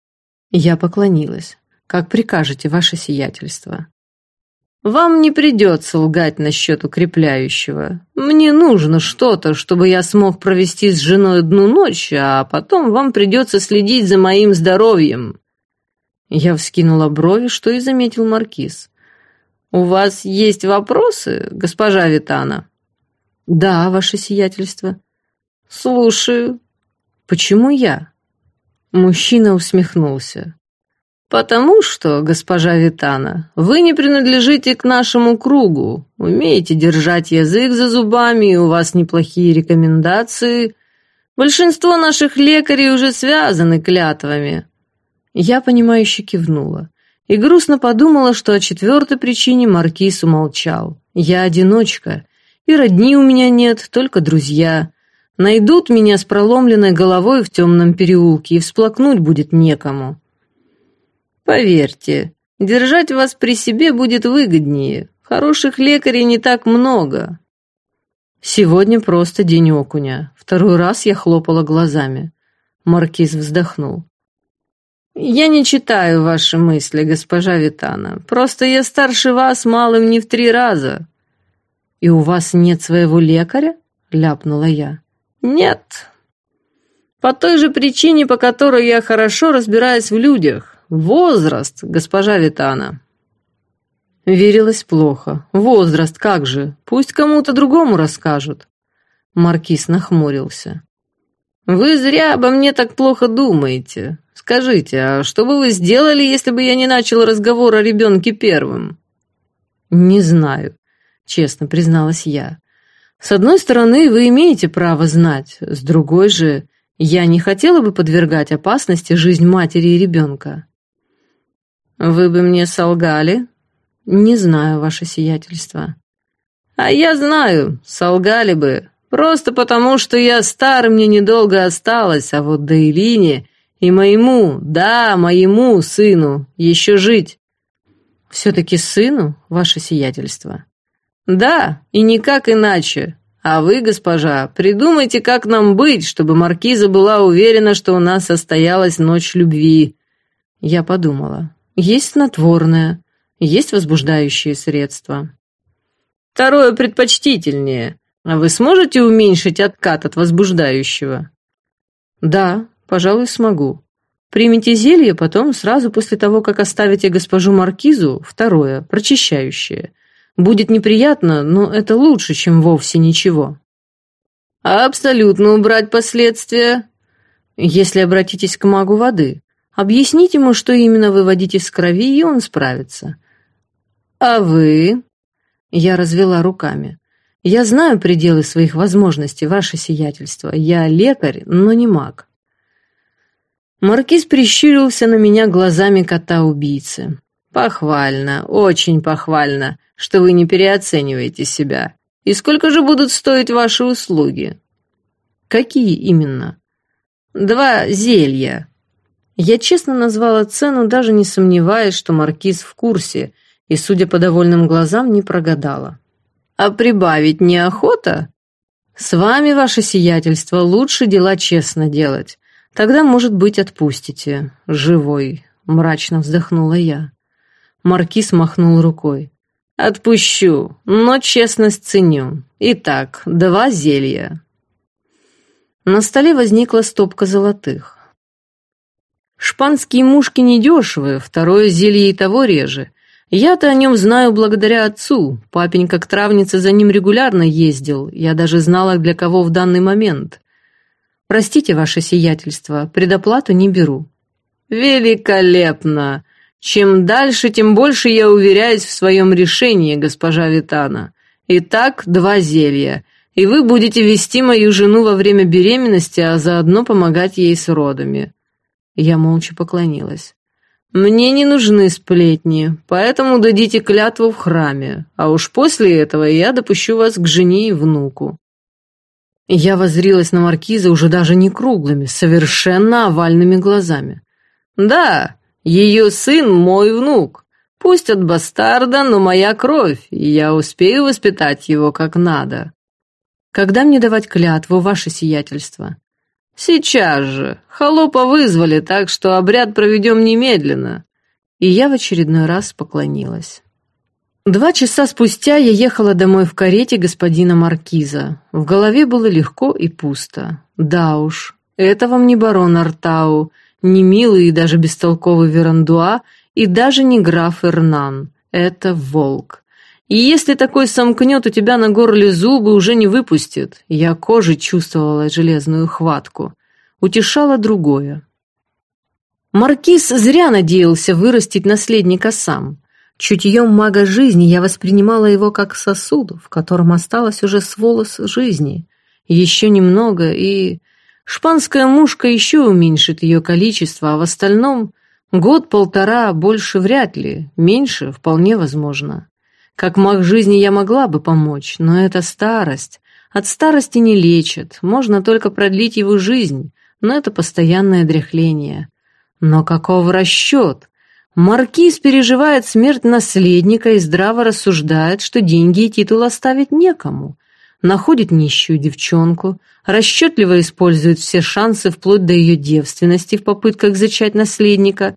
Я поклонилась. «Как прикажете, ваше сиятельство». «Вам не придется лгать насчет укрепляющего. Мне нужно что-то, чтобы я смог провести с женой одну ночь, а потом вам придется следить за моим здоровьем». Я вскинула брови, что и заметил Маркиз. «У вас есть вопросы, госпожа Витана?» «Да, ваше сиятельство». «Слушаю». «Почему я?» Мужчина усмехнулся. «Потому что, госпожа Витана, вы не принадлежите к нашему кругу, умеете держать язык за зубами, и у вас неплохие рекомендации. Большинство наших лекарей уже связаны клятвами». Я, понимающе кивнула и грустно подумала, что о четвертой причине Маркиз умолчал. Я одиночка, и родни у меня нет, только друзья. Найдут меня с проломленной головой в темном переулке, и всплакнуть будет некому. Поверьте, держать вас при себе будет выгоднее. Хороших лекарей не так много. Сегодня просто день окуня. Второй раз я хлопала глазами. Маркиз вздохнул. «Я не читаю ваши мысли, госпожа Витана. Просто я старше вас малым не в три раза». «И у вас нет своего лекаря?» — ляпнула я. Нет. По той же причине, по которой я хорошо разбираюсь в людях. Возраст, госпожа Витана. Верилось плохо. Возраст, как же? Пусть кому-то другому расскажут. Маркиз нахмурился. Вы зря обо мне так плохо думаете. Скажите, а что бы вы сделали, если бы я не начал разговор о ребенке первым? Не знаю, честно призналась я. С одной стороны, вы имеете право знать, с другой же, я не хотела бы подвергать опасности жизнь матери и ребенка. Вы бы мне солгали? Не знаю, ваше сиятельство. А я знаю, солгали бы, просто потому, что я стар, мне недолго осталось, а вот до и моему, да, моему сыну еще жить. Все-таки сыну, ваше сиятельство. «Да, и никак иначе. А вы, госпожа, придумайте, как нам быть, чтобы маркиза была уверена, что у нас состоялась ночь любви». Я подумала. Есть снотворное, есть возбуждающие средства. Второе предпочтительнее. А вы сможете уменьшить откат от возбуждающего? Да, пожалуй, смогу. Примите зелье, потом, сразу после того, как оставите госпожу Маркизу, второе, прочищающее. Будет неприятно, но это лучше, чем вовсе ничего. Абсолютно убрать последствия. Если обратитесь к магу воды, объясните ему, что именно выводите с крови, и он справится. А вы? Я развела руками. Я знаю пределы своих возможностей, ваше сиятельство. Я лекарь, но не маг. Маркиз прищурился на меня глазами кота-убийцы. Похвально, очень похвально что вы не переоцениваете себя. И сколько же будут стоить ваши услуги? Какие именно? Два зелья. Я честно назвала цену, даже не сомневаясь, что маркиз в курсе, и, судя по довольным глазам, не прогадала. А прибавить неохота? С вами, ваше сиятельство, лучше дела честно делать. Тогда, может быть, отпустите. Живой, мрачно вздохнула я. Маркиз махнул рукой. Отпущу, но честность ценю. Итак, два зелья. На столе возникла стопка золотых. Шпанские мушки недешевые, второе зелье и того реже. Я-то о нем знаю благодаря отцу. Папенька к травнице за ним регулярно ездил. Я даже знала, для кого в данный момент. Простите, ваше сиятельство, предоплату не беру. Великолепно! Чем дальше, тем больше я уверяюсь в своем решении, госпожа Витана. Итак, два зелья, и вы будете вести мою жену во время беременности, а заодно помогать ей с родами». Я молча поклонилась. «Мне не нужны сплетни, поэтому дадите клятву в храме, а уж после этого я допущу вас к жене и внуку». Я воззрилась на маркиза уже даже не круглыми, совершенно овальными глазами. «Да, ее сын мой внук. Пусть от бастарда, но моя кровь, и я успею воспитать его как надо». «Когда мне давать клятву, ваше сиятельство?» «Сейчас же. Холопа вызвали, так что обряд проведем немедленно». И я в очередной раз поклонилась. Два часа спустя я ехала домой в карете господина Маркиза. В голове было легко и пусто. Да уж, это вам не барон Артау, не милый и даже бестолковый Верандуа, и даже не граф Эрнан. Это волк. И если такой сомкнет у тебя на горле зубы, уже не выпустит. Я кожей чувствовала железную хватку. Утешало другое. Маркиз зря надеялся вырастить наследника сам. Чутьем мага жизни я воспринимала его как сосуд, в котором осталось уже с волос жизни. Еще немного, и... Шпанская мушка еще уменьшит ее количество, а в остальном год-полтора больше вряд ли, меньше вполне возможно. Как маг жизни я могла бы помочь, но это старость. От старости не лечат, можно только продлить его жизнь, но это постоянное дряхление. Но каков расчет? Маркиз переживает смерть наследника и здраво рассуждает, что деньги и титул оставить некому. Находит нищую девчонку, расчетливо использует все шансы вплоть до ее девственности в попытках зачать наследника.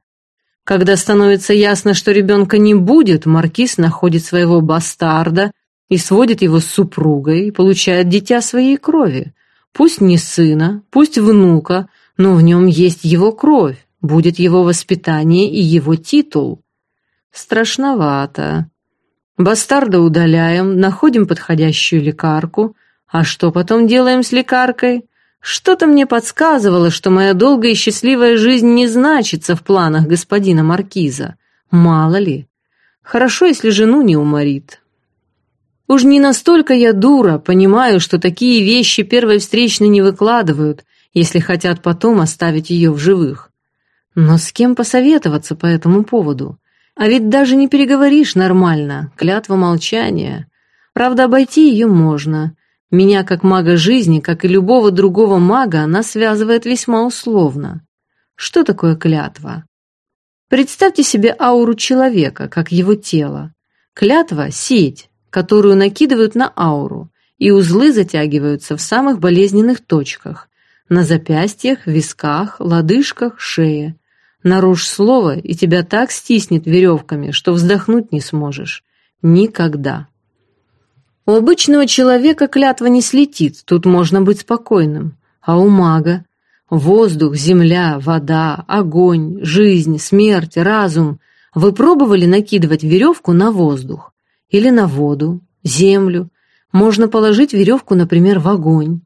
Когда становится ясно, что ребенка не будет, Маркиз находит своего бастарда и сводит его с супругой и получает дитя своей крови. Пусть не сына, пусть внука, но в нем есть его кровь будет его воспитание и его титул. Страшновато. Бастарда удаляем, находим подходящую лекарку. А что потом делаем с лекаркой? Что-то мне подсказывало, что моя долгая и счастливая жизнь не значится в планах господина Маркиза. Мало ли. Хорошо, если жену не уморит. Уж не настолько я дура, понимаю, что такие вещи первой встречной не выкладывают, если хотят потом оставить ее в живых. Но с кем посоветоваться по этому поводу? А ведь даже не переговоришь нормально, клятва молчания. Правда, обойти ее можно. Меня, как мага жизни, как и любого другого мага, она связывает весьма условно. Что такое клятва? Представьте себе ауру человека, как его тело. Клятва – сеть, которую накидывают на ауру, и узлы затягиваются в самых болезненных точках – на запястьях, висках, лодыжках, шее. Нарушь слово, и тебя так стиснет веревками, что вздохнуть не сможешь. Никогда. У обычного человека клятва не слетит, тут можно быть спокойным. А у мага воздух, земля, вода, огонь, жизнь, смерть, разум. Вы пробовали накидывать веревку на воздух? Или на воду, землю? Можно положить веревку, например, в огонь.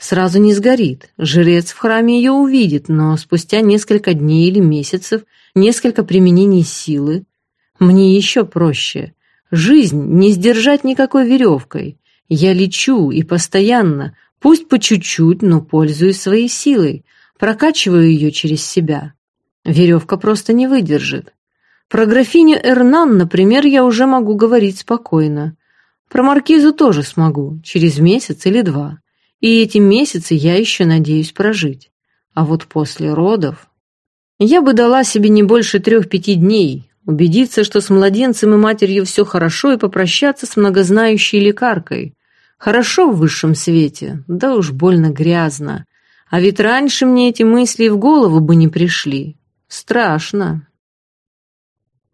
Сразу не сгорит, жрец в храме ее увидит, но спустя несколько дней или месяцев, несколько применений силы, мне еще проще. Жизнь не сдержать никакой веревкой. Я лечу и постоянно, пусть по чуть-чуть, но пользуюсь своей силой, прокачиваю ее через себя. Веревка просто не выдержит. Про графиню Эрнан, например, я уже могу говорить спокойно. Про маркизу тоже смогу, через месяц или два. И эти месяцы я еще надеюсь прожить. А вот после родов... Я бы дала себе не больше трех-пяти дней, убедиться, что с младенцем и матерью все хорошо, и попрощаться с многознающей лекаркой. Хорошо в высшем свете, да уж больно грязно. А ведь раньше мне эти мысли в голову бы не пришли. Страшно.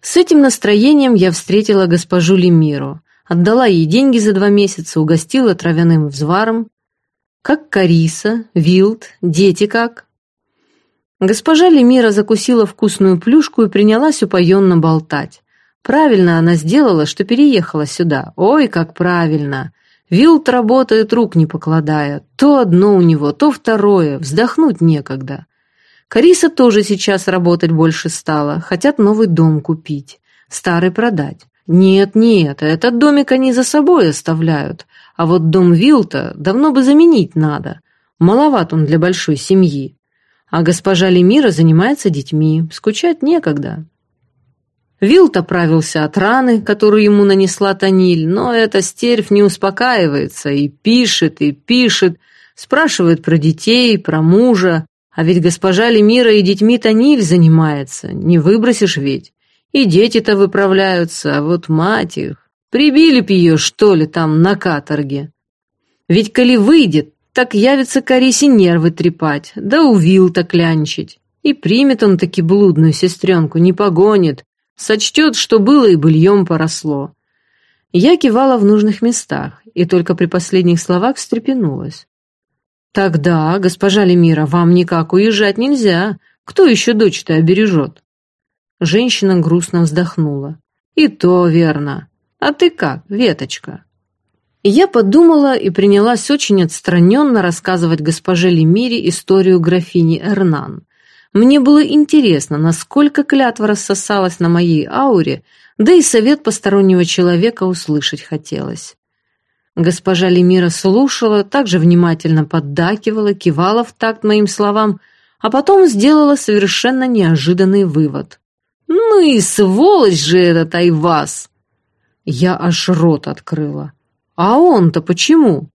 С этим настроением я встретила госпожу Лемиру, отдала ей деньги за два месяца, угостила травяным взваром, как Кариса, Вилд, дети как?» Госпожа Лемира закусила вкусную плюшку и принялась упоенно болтать. Правильно она сделала, что переехала сюда. Ой, как правильно! Вилд работает рук не покладая. То одно у него, то второе. Вздохнуть некогда. Кариса тоже сейчас работать больше стала, хотят новый дом купить, старый продать. Нет, нет, этот домик они за собой оставляют, а вот дом Вилта давно бы заменить надо. Маловат он для большой семьи. А госпожа Лемира занимается детьми, скучать некогда. Вилт оправился от раны, которую ему нанесла Таниль, но эта стервь не успокаивается и пишет, и пишет, спрашивает про детей, про мужа. А ведь госпожа Лемира и детьми Таниль занимается, не выбросишь ведь. И дети-то выправляются, а вот мать их... Прибили б ее, что ли, там, на каторге. Ведь коли выйдет, так явится Карисе нервы трепать, да у Вилта клянчить. И примет он таки блудную сестренку, не погонит, сочтет, что было и быльем поросло. Я кивала в нужных местах, и только при последних словах встрепенулась. «Тогда, госпожа Лемира, вам никак уезжать нельзя. Кто еще дочь-то обережет?» Женщина грустно вздохнула. «И то верно. А ты как, Веточка?» Я подумала и принялась очень отстраненно рассказывать госпоже Лемире историю графини Эрнан. Мне было интересно, насколько клятва рассосалась на моей ауре, да и совет постороннего человека услышать хотелось. Госпожа Лемира слушала, также внимательно поддакивала, кивала в такт моим словам, а потом сделала совершенно неожиданный вывод. «Ну и сволочь же этот Айвас!» Я аж рот открыла. «А он-то почему?»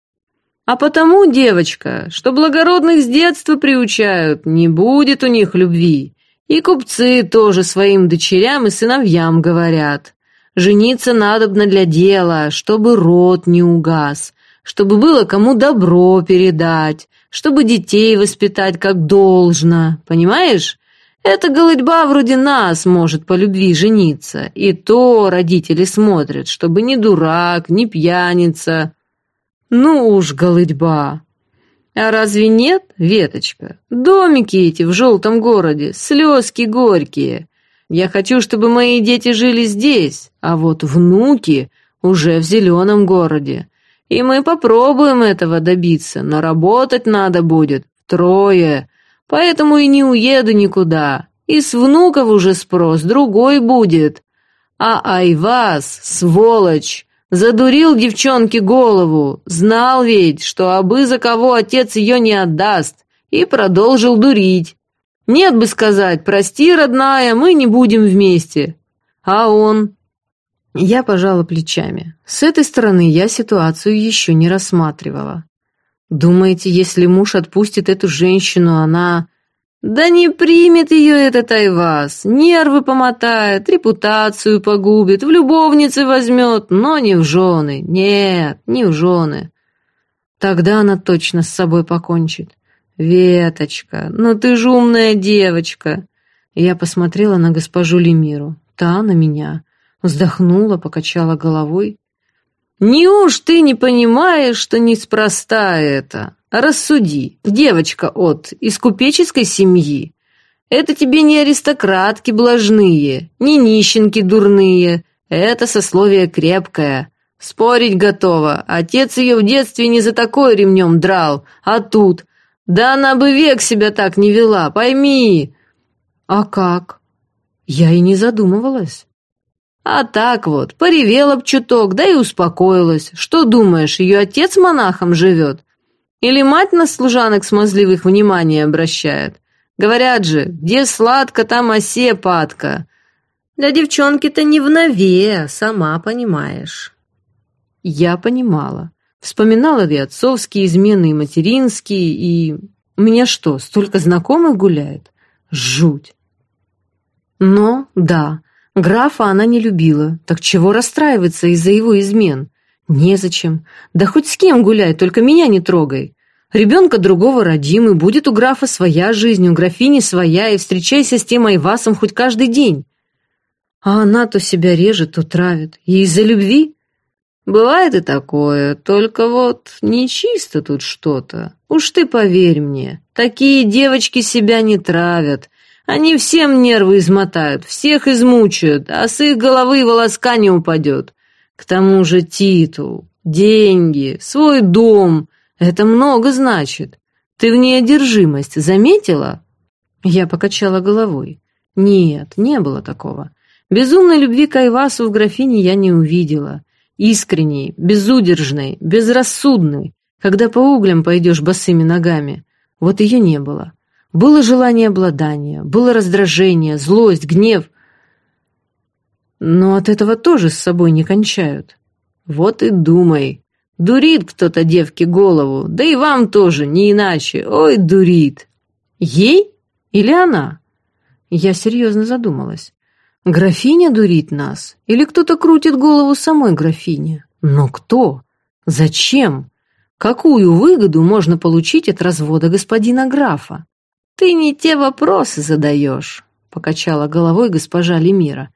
«А потому, девочка, что благородных с детства приучают, не будет у них любви. И купцы тоже своим дочерям и сыновьям говорят. Жениться надобно для дела, чтобы род не угас, чтобы было кому добро передать, чтобы детей воспитать как должно, понимаешь? Эта голодьба вроде нас может по любви жениться, и то родители смотрят, чтобы ни дурак, ни пьяница. Ну уж, голодьба. А разве нет, Веточка? Домики эти в желтом городе, слезки горькие. Я хочу, чтобы мои дети жили здесь, а вот внуки уже в зеленом городе. И мы попробуем этого добиться, но работать надо будет трое, Поэтому и не уеду никуда. И с внуков уже спрос другой будет. А Айвас, сволочь, задурил девчонке голову, знал ведь, что абы за кого отец ее не отдаст, и продолжил дурить. Нет бы сказать, прости, родная, мы не будем вместе. А он... Я пожала плечами. С этой стороны я ситуацию еще не рассматривала. Думаете, если муж отпустит эту женщину, она... Да не примет ее этот Айвас, нервы помотает, репутацию погубит, в любовницы возьмет, но не в жены, нет, не в жены. Тогда она точно с собой покончит. Веточка, ну ты же умная девочка. Я посмотрела на госпожу Лемиру, та на меня, вздохнула, покачала головой. Неуж ты не понимаешь, что неспроста это? Рассуди, девочка от, из купеческой семьи. Это тебе не аристократки блажные, не нищенки дурные. Это сословие крепкое. Спорить готова. Отец ее в детстве не за такой ремнем драл, а тут. Да она бы век себя так не вела, пойми. А как? Я и не задумывалась. А так вот, поревела б чуток, да и успокоилась. Что думаешь, ее отец монахом живет? Или мать на служанок смазливых внимание обращает? Говорят же, где сладко, там осе падка. Для девчонки-то не в нове, сама понимаешь. Я понимала. Вспоминала и отцовские измены, и материнские, и... У меня что, столько знакомых гуляет? Жуть. Но, да, Графа она не любила, так чего расстраиваться из-за его измен? Незачем. Да хоть с кем гуляй, только меня не трогай. Ребенка другого родим, и будет у графа своя жизнь, у графини своя, и встречайся с тем Айвасом хоть каждый день. А она то себя режет, то травит. И из-за любви? Бывает и такое, только вот нечисто тут что-то. Уж ты поверь мне, такие девочки себя не травят, они всем нервы измотают, всех измучают, а с их головы волоска не упадет. К тому же титул, деньги, свой дом — это много значит. Ты в ней одержимость заметила? Я покачала головой. Нет, не было такого. Безумной любви к Айвасу в графине я не увидела. Искренней, безудержной, безрассудной, когда по углям пойдешь босыми ногами. Вот ее не было. Было желание обладания, было раздражение, злость, гнев. Но от этого тоже с собой не кончают. Вот и думай. Дурит кто-то девке голову, да и вам тоже, не иначе. Ой, дурит. Ей или она? Я серьезно задумалась. Графиня дурит нас? Или кто-то крутит голову самой графине? Но кто? Зачем? Какую выгоду можно получить от развода господина графа? Ты не те вопросы задаешь, покачала головой госпожа Лемира.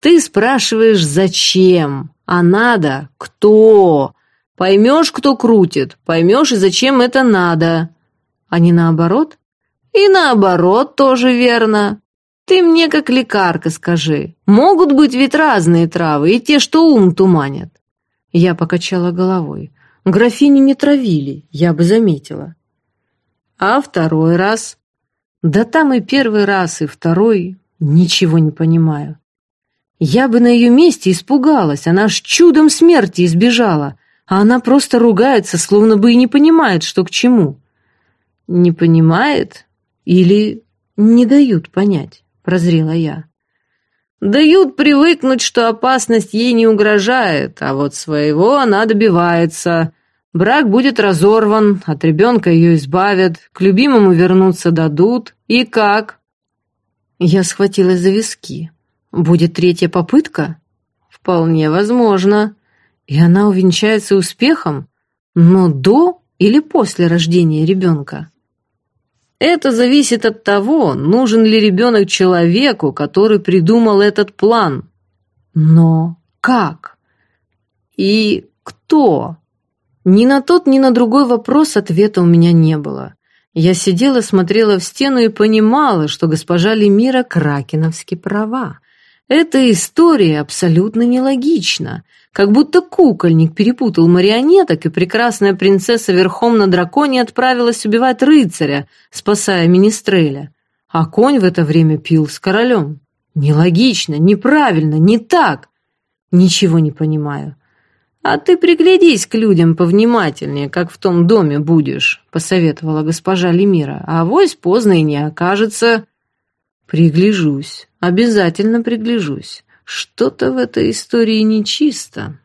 Ты спрашиваешь, зачем, а надо, кто? Поймешь, кто крутит, поймешь и зачем это надо. А не наоборот? И наоборот тоже верно. Ты мне как лекарка скажи, могут быть ведь разные травы, и те, что ум туманят. Я покачала головой. Графиню не травили, я бы заметила. А второй раз? Да там и первый раз, и второй ничего не понимаю. Я бы на ее месте испугалась, она ж чудом смерти избежала, а она просто ругается, словно бы и не понимает, что к чему. Не понимает или не дают понять прозрела я. Дают привыкнуть, что опасность ей не угрожает, а вот своего она добивается. Брак будет разорван, от ребенка ее избавят, к любимому вернуться дадут. И как? Я схватилась за виски. Будет третья попытка? Вполне возможно. И она увенчается успехом, но до или после рождения ребенка. Это зависит от того, нужен ли ребенок человеку, который придумал этот план. Но как? И кто? Ни на тот, ни на другой вопрос ответа у меня не было. Я сидела, смотрела в стену и понимала, что госпожа Лемира кракеновски права. Эта история абсолютно нелогична. Как будто кукольник перепутал марионеток, и прекрасная принцесса верхом на драконе отправилась убивать рыцаря, спасая Министреля. А конь в это время пил с королем. Нелогично, неправильно, не так. Ничего не понимаю. А ты приглядись к людям повнимательнее, как в том доме будешь, посоветовала госпожа Лемира. А вось поздно и не окажется. Пригляжусь, обязательно пригляжусь. Что-то в этой истории нечисто.